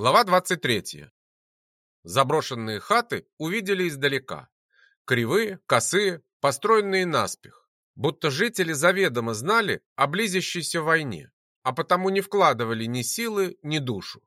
Глава 23. Заброшенные хаты увидели издалека. Кривые, косые, построенные наспех. Будто жители заведомо знали о близящейся войне, а потому не вкладывали ни силы, ни душу.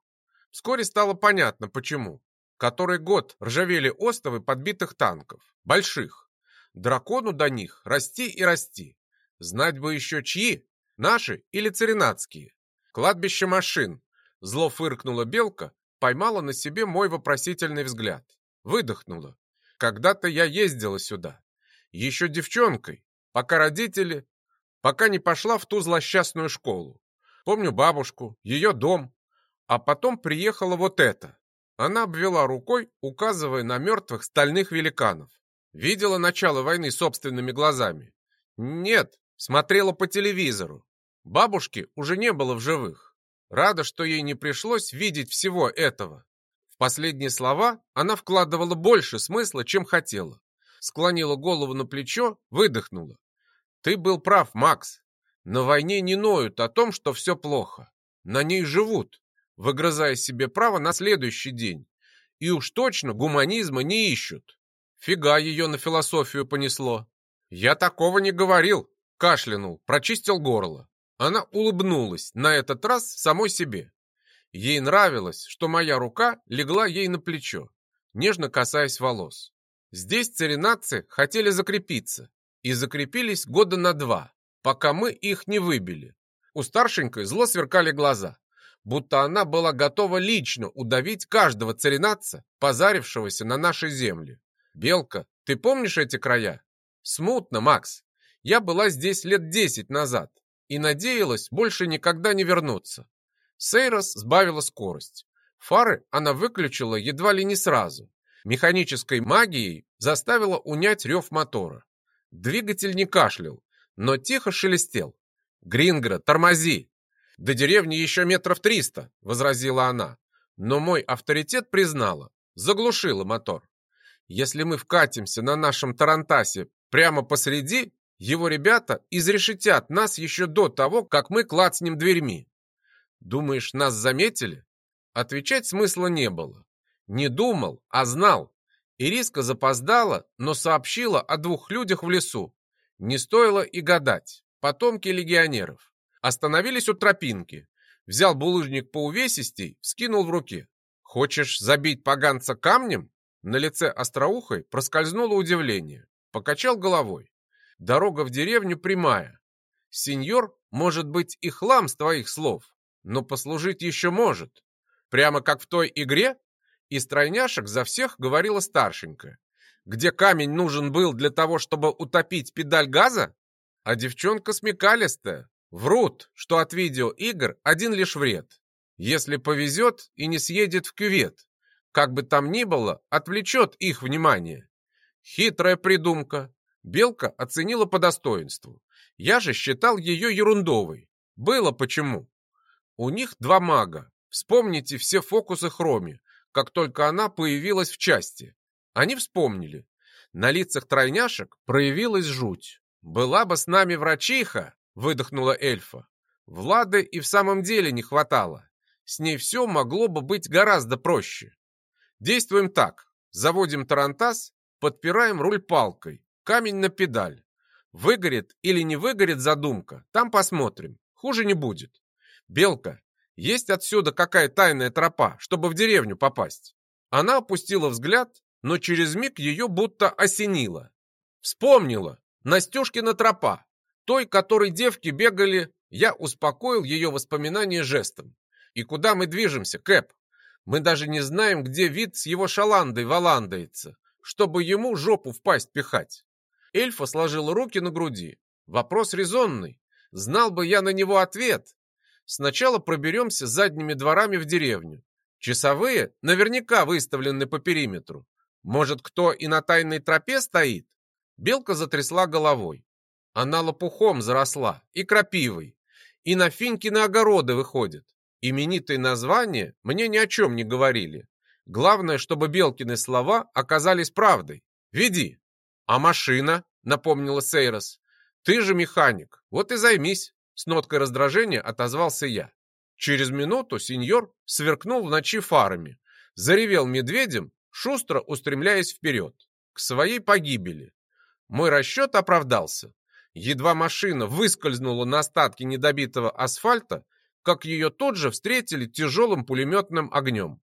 Вскоре стало понятно, почему. Который год ржавели остовы подбитых танков. Больших. Дракону до них расти и расти. Знать бы еще чьи, наши или царинацкие. Кладбище машин, Зло фыркнула белка, поймала на себе мой вопросительный взгляд. Выдохнула. Когда-то я ездила сюда. Еще девчонкой, пока родители... Пока не пошла в ту злосчастную школу. Помню бабушку, ее дом. А потом приехала вот это. Она обвела рукой, указывая на мертвых стальных великанов. Видела начало войны собственными глазами? Нет, смотрела по телевизору. Бабушки уже не было в живых. Рада, что ей не пришлось видеть всего этого. В последние слова она вкладывала больше смысла, чем хотела. Склонила голову на плечо, выдохнула. Ты был прав, Макс. На войне не ноют о том, что все плохо. На ней живут, выгрызая себе право на следующий день. И уж точно гуманизма не ищут. Фига ее на философию понесло. Я такого не говорил, кашлянул, прочистил горло. Она улыбнулась, на этот раз самой себе. Ей нравилось, что моя рука легла ей на плечо, нежно касаясь волос. Здесь царинатцы хотели закрепиться, и закрепились года на два, пока мы их не выбили. У старшенькой зло сверкали глаза, будто она была готова лично удавить каждого царинатца, позарившегося на нашей земле. «Белка, ты помнишь эти края?» «Смутно, Макс. Я была здесь лет десять назад и надеялась больше никогда не вернуться. Сейрос сбавила скорость. Фары она выключила едва ли не сразу. Механической магией заставила унять рев мотора. Двигатель не кашлял, но тихо шелестел. «Грингра, тормози!» «До деревни еще метров триста», — возразила она. Но мой авторитет признала, заглушила мотор. «Если мы вкатимся на нашем Тарантасе прямо посреди, его ребята изрешетят нас еще до того, как мы клацнем дверьми. Думаешь, нас заметили? Отвечать смысла не было. Не думал, а знал. Ириска запоздала, но сообщила о двух людях в лесу. Не стоило и гадать. Потомки легионеров. Остановились у тропинки. Взял булыжник по увесистей, скинул в руки. «Хочешь забить поганца камнем?» На лице остроухой проскользнуло удивление. Покачал головой. Дорога в деревню прямая. Сеньор, может быть, и хлам с твоих слов, но послужить еще может. Прямо как в той игре? Из тройняшек за всех говорила старшенькая. Где камень нужен был для того, чтобы утопить педаль газа? А девчонка смекалистая. Врут, что от видеоигр один лишь вред. Если повезет и не съедет в кювет, как бы там ни было, отвлечет их внимание. Хитрая придумка, Белка оценила по достоинству. Я же считал ее ерундовой. Было почему. У них два мага. Вспомните все фокусы Хроми, как только она появилась в части. Они вспомнили. На лицах тройняшек проявилась жуть. «Была бы с нами врачиха!» — выдохнула эльфа. Влады и в самом деле не хватало. С ней все могло бы быть гораздо проще. Действуем так. Заводим тарантас, подпираем руль палкой, Камень на педаль. Выгорит или не выгорит задумка, там посмотрим. Хуже не будет. Белка, есть отсюда какая тайная тропа, чтобы в деревню попасть? Она опустила взгляд, но через миг ее будто осенило. Вспомнила. Настюшкина тропа. Той, которой девки бегали, я успокоил ее воспоминания жестом. И куда мы движемся, Кэп? Мы даже не знаем, где вид с его шаландой валандается, чтобы ему жопу в пасть пихать. Эльфа сложила руки на груди. Вопрос резонный. Знал бы я на него ответ. Сначала проберемся задними дворами в деревню. Часовые наверняка выставлены по периметру. Может, кто и на тайной тропе стоит? Белка затрясла головой. Она лопухом заросла и крапивой. И на Финькины огороды выходит. Именитые названия мне ни о чем не говорили. Главное, чтобы Белкины слова оказались правдой. Веди. «А машина?» — напомнила Сейрос. «Ты же механик, вот и займись!» С ноткой раздражения отозвался я. Через минуту сеньор сверкнул в ночи фарами, заревел медведем, шустро устремляясь вперед, к своей погибели. Мой расчет оправдался. Едва машина выскользнула на остатки недобитого асфальта, как ее тут же встретили тяжелым пулеметным огнем.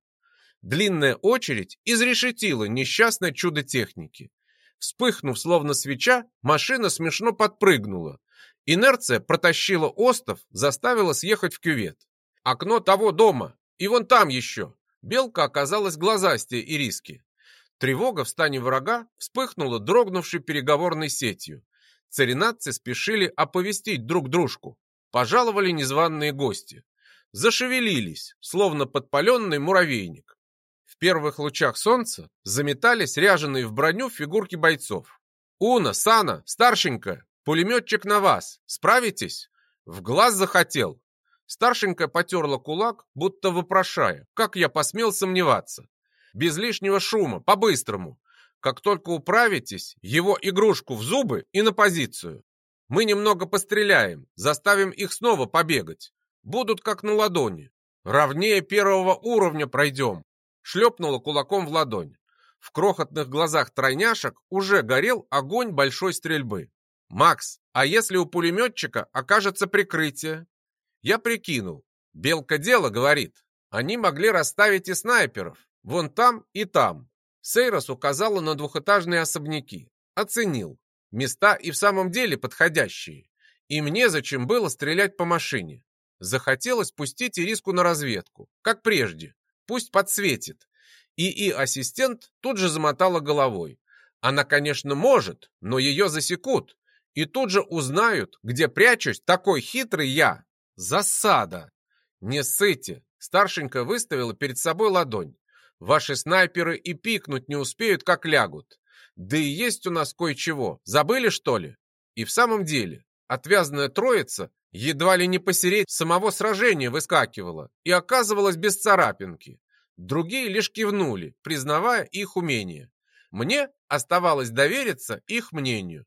Длинная очередь изрешетила несчастное чудо техники. Вспыхнув, словно свеча, машина смешно подпрыгнула. Инерция протащила остов, заставила съехать в кювет. Окно того дома, и вон там еще. Белка оказалась глазастее риски. Тревога в стане врага вспыхнула дрогнувшей переговорной сетью. Царинатцы спешили оповестить друг дружку. Пожаловали незваные гости. Зашевелились, словно подпаленный муравейник. В первых лучах солнца заметались ряженые в броню фигурки бойцов. «Уна, Сана, старшенькая, пулеметчик на вас, справитесь?» В глаз захотел. Старшенькая потерла кулак, будто вопрошая, как я посмел сомневаться. Без лишнего шума, по-быстрому. Как только управитесь, его игрушку в зубы и на позицию. Мы немного постреляем, заставим их снова побегать. Будут как на ладони. Равнее первого уровня пройдем. Шлепнула кулаком в ладонь. В крохотных глазах тройняшек уже горел огонь большой стрельбы. «Макс, а если у пулеметчика окажется прикрытие?» Я прикинул. Белка дело, говорит. Они могли расставить и снайперов. Вон там и там. Сейрос указала на двухэтажные особняки. Оценил. Места и в самом деле подходящие. И мне зачем было стрелять по машине. Захотелось пустить Ириску на разведку, как прежде. Пусть подсветит. ИИ-ассистент тут же замотала головой. Она, конечно, может, но ее засекут. И тут же узнают, где прячусь такой хитрый я. Засада. Не сыте. Старшенькая выставила перед собой ладонь. Ваши снайперы и пикнуть не успеют, как лягут. Да и есть у нас кое-чего. Забыли, что ли? И в самом деле, отвязанная троица едва ли не посереть самого сражения выскакивала и оказывалась без царапинки. Другие лишь кивнули, признавая их умение. Мне оставалось довериться их мнению.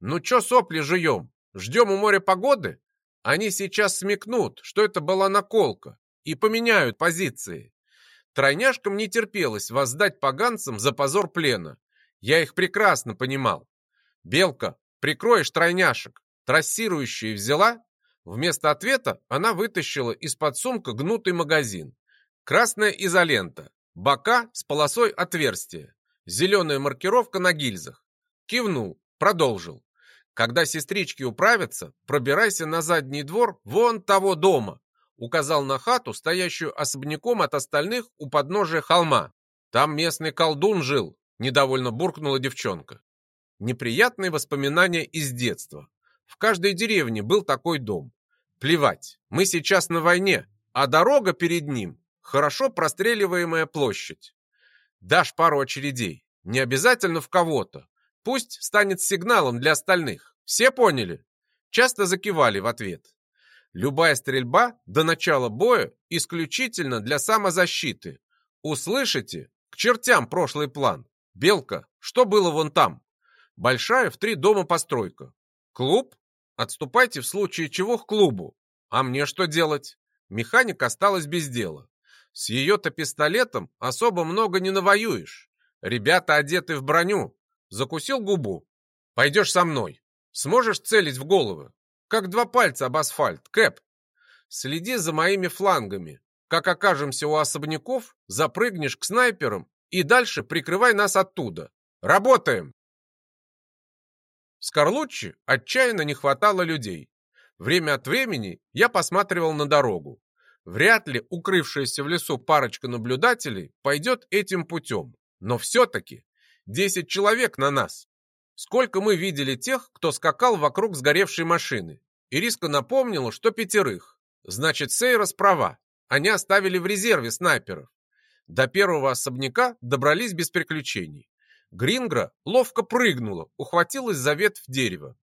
Ну чё сопли жуем? Ждем у моря погоды? Они сейчас смекнут, что это была наколка, и поменяют позиции. Тройняшкам не терпелось воздать поганцам за позор плена. Я их прекрасно понимал. «Белка, прикроешь тройняшек?» Трассирующая взяла. Вместо ответа она вытащила из-под сумка гнутый магазин. Красная изолента, бока с полосой отверстия, зеленая маркировка на гильзах. Кивнул, продолжил. Когда сестрички управятся, пробирайся на задний двор вон того дома указал на хату, стоящую особняком от остальных у подножия холма. Там местный колдун жил, недовольно буркнула девчонка. Неприятные воспоминания из детства. В каждой деревне был такой дом. Плевать, мы сейчас на войне, а дорога перед ним – хорошо простреливаемая площадь. Дашь пару очередей, не обязательно в кого-то. Пусть станет сигналом для остальных. Все поняли? Часто закивали в ответ. Любая стрельба до начала боя исключительно для самозащиты. Услышите? К чертям прошлый план. Белка, что было вон там? Большая в три дома постройка. Клуб? Отступайте в случае чего к клубу. А мне что делать? Механик осталась без дела. С ее-то пистолетом особо много не навоюешь. Ребята одеты в броню. Закусил губу. Пойдешь со мной. Сможешь целить в головы? как два пальца об асфальт, Кэп. Следи за моими флангами. Как окажемся у особняков, запрыгнешь к снайперам и дальше прикрывай нас оттуда. Работаем!» Скорлуччи отчаянно не хватало людей. Время от времени я посматривал на дорогу. Вряд ли укрывшаяся в лесу парочка наблюдателей пойдет этим путем. Но все-таки 10 человек на нас. Сколько мы видели тех, кто скакал вокруг сгоревшей машины. Ириска напомнила, что пятерых. Значит, Сейрос права. Они оставили в резерве снайперов. До первого особняка добрались без приключений. Грингра ловко прыгнула, ухватилась за ветвь дерева.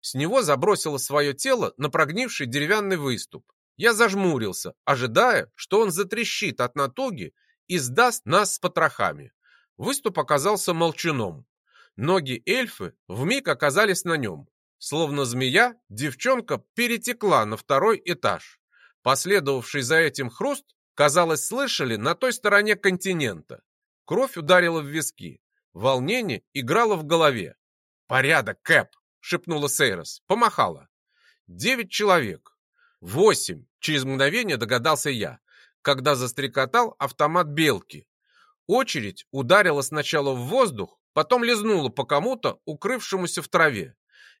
С него забросило свое тело на прогнивший деревянный выступ. Я зажмурился, ожидая, что он затрещит от натуги и сдаст нас с потрохами. Выступ оказался молчуном. Ноги эльфы вмиг оказались на нем. Словно змея, девчонка перетекла на второй этаж. Последовавший за этим хруст, казалось, слышали на той стороне континента. Кровь ударила в виски. Волнение играло в голове. «Порядок, Кэп!» — шепнула Сейрос. Помахала. «Девять человек. Восемь!» — через мгновение догадался я, когда застрекотал автомат белки. Очередь ударила сначала в воздух, потом лизнула по кому-то, укрывшемуся в траве.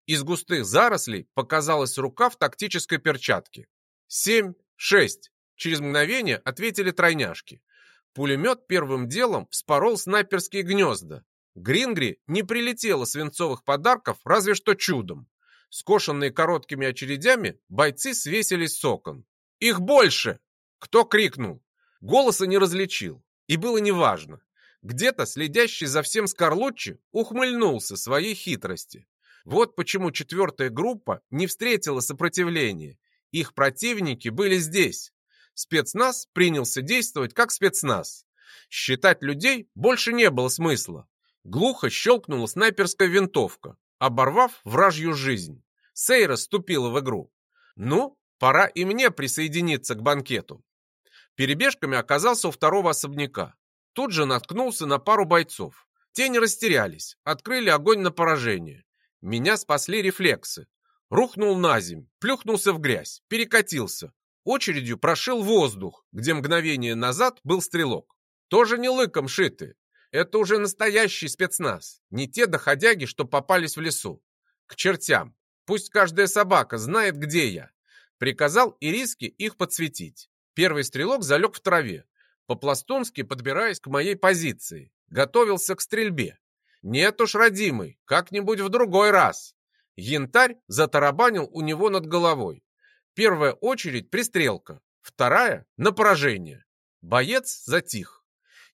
Из густых зарослей показалась рука в тактической перчатке. «Семь, шесть!» Через мгновение ответили тройняшки. Пулемет первым делом вспорол снайперские гнезда. Грингри не прилетело свинцовых подарков разве что чудом. Скошенные короткими очередями, бойцы свесились с окон. «Их больше!» Кто крикнул? Голоса не различил. И было неважно. Где-то следящий за всем Скорлуччи ухмыльнулся своей хитрости. Вот почему четвертая группа не встретила сопротивления. Их противники были здесь. Спецназ принялся действовать как спецназ. Считать людей больше не было смысла. Глухо щелкнула снайперская винтовка, оборвав вражью жизнь. Сейра ступила в игру. Ну, пора и мне присоединиться к банкету. Перебежками оказался у второго особняка. Тут же наткнулся на пару бойцов. Те не растерялись, открыли огонь на поражение. Меня спасли рефлексы. Рухнул на земь, плюхнулся в грязь, перекатился. Очередью прошил воздух, где мгновение назад был стрелок. Тоже не лыком шиты. Это уже настоящий спецназ. Не те доходяги, что попались в лесу. К чертям. Пусть каждая собака знает, где я. Приказал Ириске их подсветить. Первый стрелок залег в траве, по-пластунски подбираясь к моей позиции. Готовился к стрельбе. Нет уж, родимый, как-нибудь в другой раз. Янтарь затарабанил у него над головой. Первая очередь пристрелка, вторая на поражение. Боец затих.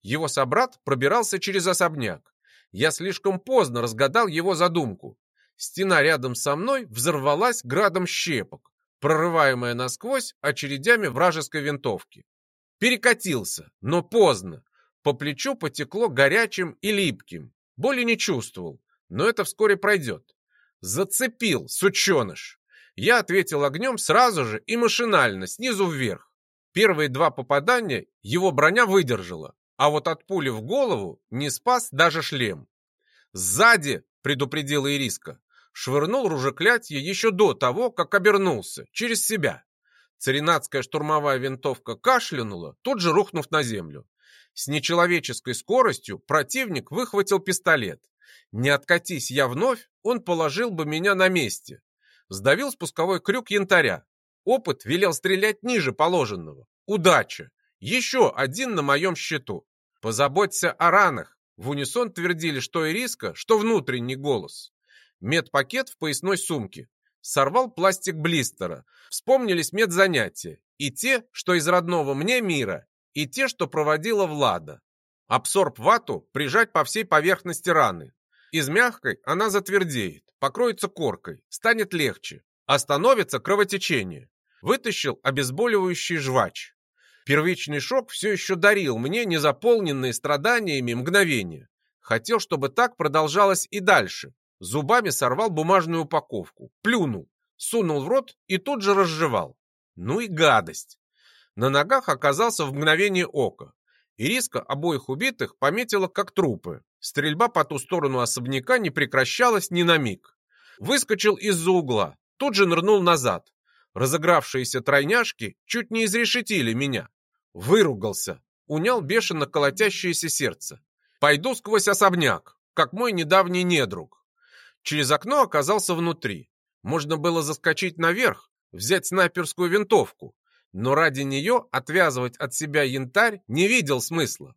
Его собрат пробирался через особняк. Я слишком поздно разгадал его задумку. Стена рядом со мной взорвалась градом щепок, прорываемая насквозь очередями вражеской винтовки. Перекатился, но поздно. По плечу потекло горячим и липким. Боли не чувствовал, но это вскоре пройдет. Зацепил, сученыш. Я ответил огнем сразу же и машинально, снизу вверх. Первые два попадания его броня выдержала, а вот от пули в голову не спас даже шлем. «Сзади!» — предупредила Ириска. Швырнул ружеклятье еще до того, как обернулся, через себя. Царинатская штурмовая винтовка кашлянула, тут же рухнув на землю. С нечеловеческой скоростью противник выхватил пистолет. Не откатись я вновь, он положил бы меня на месте. Сдавил спусковой крюк янтаря. Опыт велел стрелять ниже положенного. Удача! Еще один на моем счету. Позаботься о ранах. В унисон твердили, что и риска, что внутренний голос. Медпакет в поясной сумке. Сорвал пластик блистера. Вспомнились медзанятия. И те, что из родного мне мира, и те, что проводила Влада. Абсорб вату прижать по всей поверхности раны. Из мягкой она затвердеет, покроется коркой, станет легче. Остановится кровотечение. Вытащил обезболивающий жвач. Первичный шок все еще дарил мне незаполненные страданиями мгновения. Хотел, чтобы так продолжалось и дальше. Зубами сорвал бумажную упаковку, плюнул, сунул в рот и тут же разжевал. Ну и гадость. На ногах оказался в мгновение ока. Ириска обоих убитых пометила как трупы. Стрельба по ту сторону особняка не прекращалась ни на миг. Выскочил из-за угла, тут же нырнул назад. Разыгравшиеся тройняшки чуть не изрешетили меня. Выругался, унял бешено колотящееся сердце. Пойду сквозь особняк, как мой недавний недруг. Через окно оказался внутри. Можно было заскочить наверх, взять снайперскую винтовку, но ради нее отвязывать от себя янтарь не видел смысла.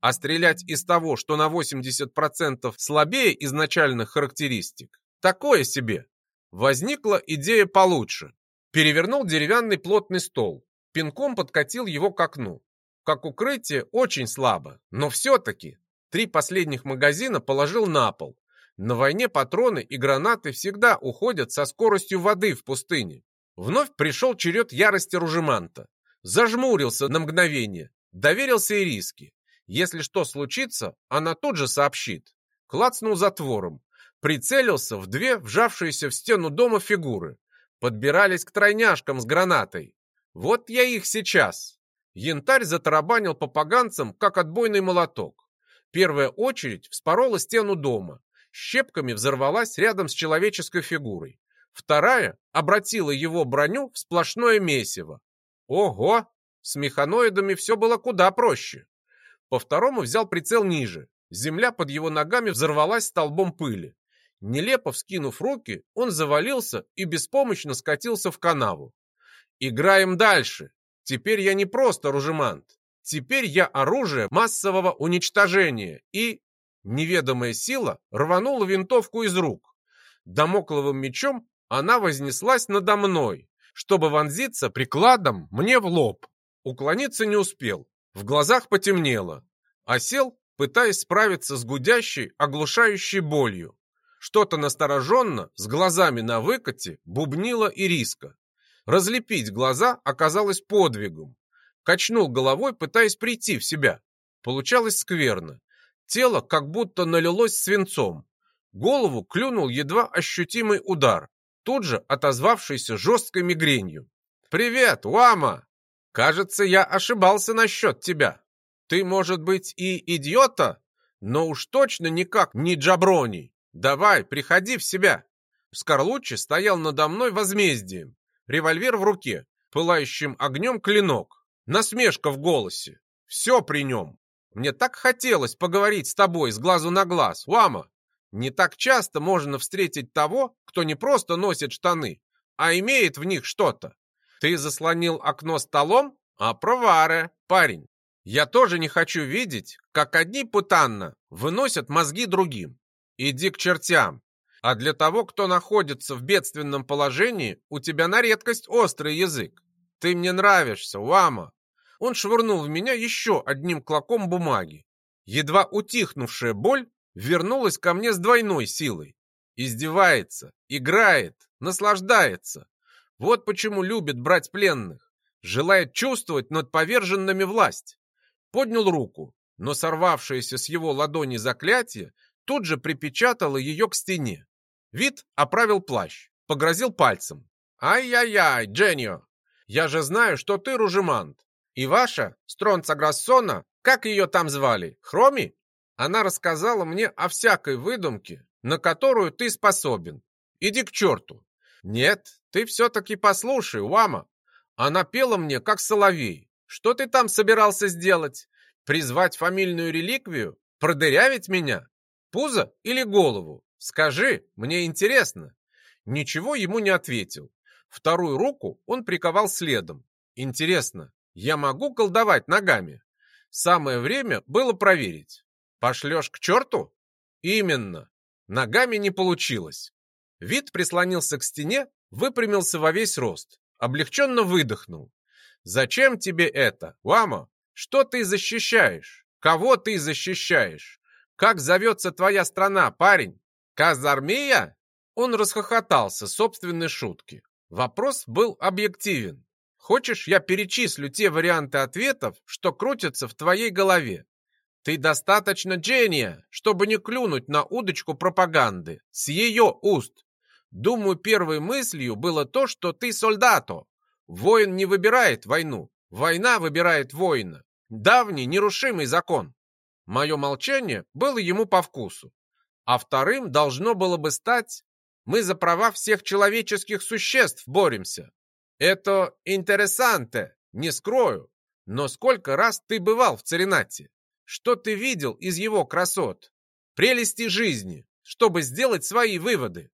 А стрелять из того, что на 80% слабее изначальных характеристик, такое себе. Возникла идея получше. Перевернул деревянный плотный стол, пинком подкатил его к окну. Как укрытие очень слабо, но все-таки. Три последних магазина положил на пол. На войне патроны и гранаты всегда уходят со скоростью воды в пустыне. Вновь пришел черед ярости Ружеманта. Зажмурился на мгновение, доверился и риски. Если что случится, она тут же сообщит. Клацнул затвором, прицелился в две вжавшиеся в стену дома фигуры. Подбирались к тройняшкам с гранатой. Вот я их сейчас. Янтарь затарабанил по поганцам, как отбойный молоток. Первая очередь вспорола стену дома. Щепками взорвалась рядом с человеческой фигурой. Вторая обратила его броню в сплошное месиво. Ого! С механоидами все было куда проще. По второму взял прицел ниже. Земля под его ногами взорвалась столбом пыли. Нелепо вскинув руки, он завалился и беспомощно скатился в канаву. «Играем дальше. Теперь я не просто ружемант. Теперь я оружие массового уничтожения и...» Неведомая сила рванула винтовку из рук. Домокловым мечом она вознеслась надо мной, чтобы вонзиться прикладом мне в лоб. Уклониться не успел. В глазах потемнело. А сел, пытаясь справиться с гудящей, оглушающей болью. Что-то настороженно, с глазами на выкате, бубнило и риска. Разлепить глаза оказалось подвигом. Качнул головой, пытаясь прийти в себя. Получалось скверно. Тело как будто налилось свинцом. Голову клюнул едва ощутимый удар, тут же отозвавшийся жесткой мигренью. «Привет, Уама! Кажется, я ошибался насчет тебя. Ты, может быть, и идиота, но уж точно никак не Джаброни. «Давай, приходи в себя!» Скорлуччи стоял надо мной возмездием. Револьвер в руке, пылающим огнем клинок. Насмешка в голосе. Все при нем. Мне так хотелось поговорить с тобой с глазу на глаз, Уама. Не так часто можно встретить того, кто не просто носит штаны, а имеет в них что-то. Ты заслонил окно столом? А проваре, парень. Я тоже не хочу видеть, как одни путанно выносят мозги другим. Иди к чертям. А для того, кто находится в бедственном положении, у тебя на редкость острый язык. Ты мне нравишься, Уама. Он швырнул в меня еще одним клоком бумаги. Едва утихнувшая боль вернулась ко мне с двойной силой. Издевается, играет, наслаждается. Вот почему любит брать пленных. Желает чувствовать над поверженными власть. Поднял руку, но сорвавшееся с его ладони заклятие тут же припечатала ее к стене. Вид оправил плащ, погрозил пальцем. «Ай-яй-яй, Дженнио! Я же знаю, что ты ружемант. И ваша, Стронца Грассона, как ее там звали, Хроми? Она рассказала мне о всякой выдумке, на которую ты способен. Иди к черту. Нет, ты все-таки послушай, Уама. Она пела мне, как соловей. Что ты там собирался сделать? Призвать фамильную реликвию? Продырявить меня? Пузо или голову? Скажи, мне интересно. Ничего ему не ответил. Вторую руку он приковал следом. Интересно, я могу колдовать ногами? Самое время было проверить. Пошлешь к черту? Именно. Ногами не получилось. Вид прислонился к стене, выпрямился во весь рост. Облегченно выдохнул. Зачем тебе это, Вамо? Что ты защищаешь? Кого ты защищаешь? «Как зовется твоя страна, парень? Казармия?» Он расхохотался собственной шутки. Вопрос был объективен. «Хочешь, я перечислю те варианты ответов, что крутятся в твоей голове? Ты достаточно гения, чтобы не клюнуть на удочку пропаганды с ее уст. Думаю, первой мыслью было то, что ты солдато. Воин не выбирает войну, война выбирает воина. Давний нерушимый закон. Мое молчание было ему по вкусу. А вторым должно было бы стать «Мы за права всех человеческих существ боремся». Это интересанте, не скрою. Но сколько раз ты бывал в Царинате? Что ты видел из его красот? Прелести жизни, чтобы сделать свои выводы.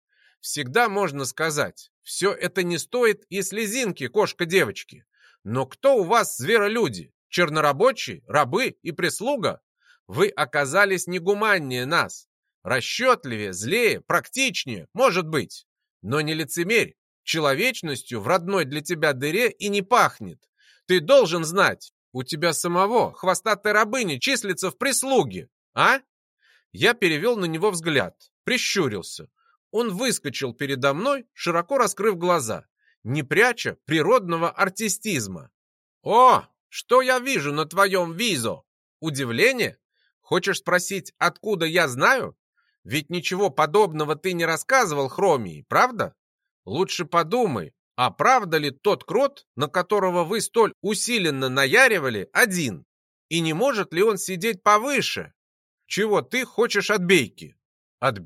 Всегда можно сказать, все это не стоит и слезинки кошка-девочки. Но кто у вас зверолюди? Чернорабочие, рабы и прислуга? Вы оказались негуманнее нас. Расчетливее, злее, практичнее, может быть. Но не лицемерь. Человечностью в родной для тебя дыре и не пахнет. Ты должен знать, у тебя самого хвостатой рабыни числится в прислуге, а? Я перевел на него взгляд, прищурился. Он выскочил передо мной, широко раскрыв глаза, не пряча природного артистизма. «О, что я вижу на твоем визо? Удивление? Хочешь спросить, откуда я знаю? Ведь ничего подобного ты не рассказывал Хромии, правда? Лучше подумай, А правда ли тот крот, на которого вы столь усиленно наяривали, один? И не может ли он сидеть повыше? Чего ты хочешь от Бейки? От?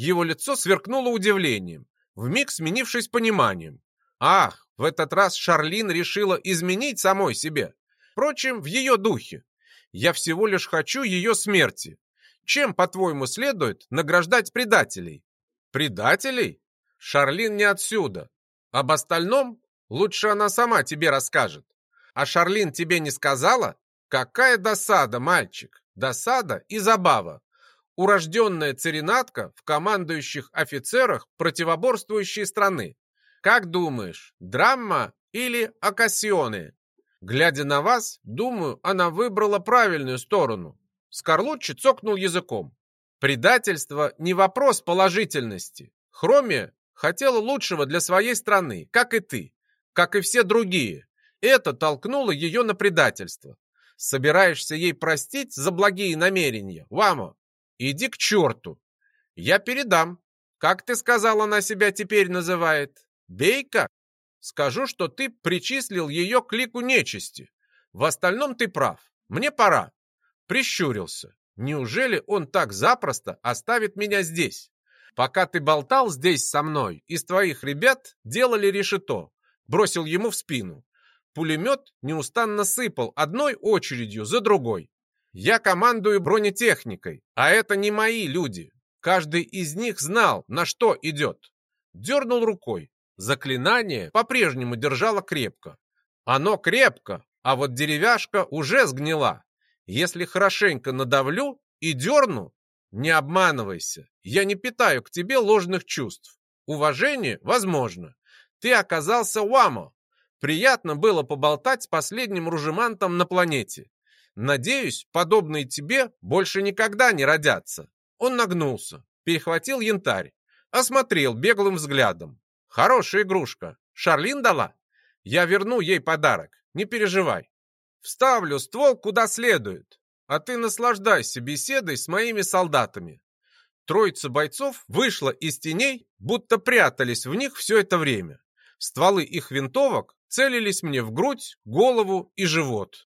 Его лицо сверкнуло удивлением, вмиг сменившись пониманием. Ах, в этот раз Шарлин решила изменить самой себе. Впрочем, в ее духе. Я всего лишь хочу ее смерти. Чем, по-твоему, следует награждать предателей? Предателей? Шарлин не отсюда. Об остальном лучше она сама тебе расскажет. А Шарлин тебе не сказала? Какая досада, мальчик. Досада и забава. Урожденная царинатка в командующих офицерах противоборствующей страны. Как думаешь, драма или окассионы? Глядя на вас, думаю, она выбрала правильную сторону. Скорлуччи цокнул языком. Предательство не вопрос положительности. Хроме хотела лучшего для своей страны, как и ты, как и все другие. Это толкнуло ее на предательство. Собираешься ей простить за благие намерения, Вамо? Иди к черту. Я передам. Как ты сказала, она себя теперь называет? Бейка? Скажу, что ты причислил ее к лику нечисти. В остальном ты прав. Мне пора. Прищурился. Неужели он так запросто оставит меня здесь? Пока ты болтал здесь со мной, из твоих ребят делали решето. Бросил ему в спину. Пулемет неустанно сыпал одной очередью за другой. Я командую бронетехникой, а это не мои люди. Каждый из них знал, на что идет. Дернул рукой. Заклинание по-прежнему держало крепко. Оно крепко, а вот деревяшка уже сгнила. Если хорошенько надавлю и дерну, не обманывайся, я не питаю к тебе ложных чувств. Уважение возможно. Ты оказался Уамо. Приятно было поболтать с последним ружемантом на планете. Надеюсь, подобные тебе больше никогда не родятся. Он нагнулся, перехватил янтарь, осмотрел беглым взглядом. Хорошая игрушка. Шарлин дала? Я верну ей подарок, не переживай. Вставлю ствол куда следует а ты наслаждайся беседой с моими солдатами. Троица бойцов вышла из теней, будто прятались в них все это время. Стволы их винтовок целились мне в грудь, голову и живот.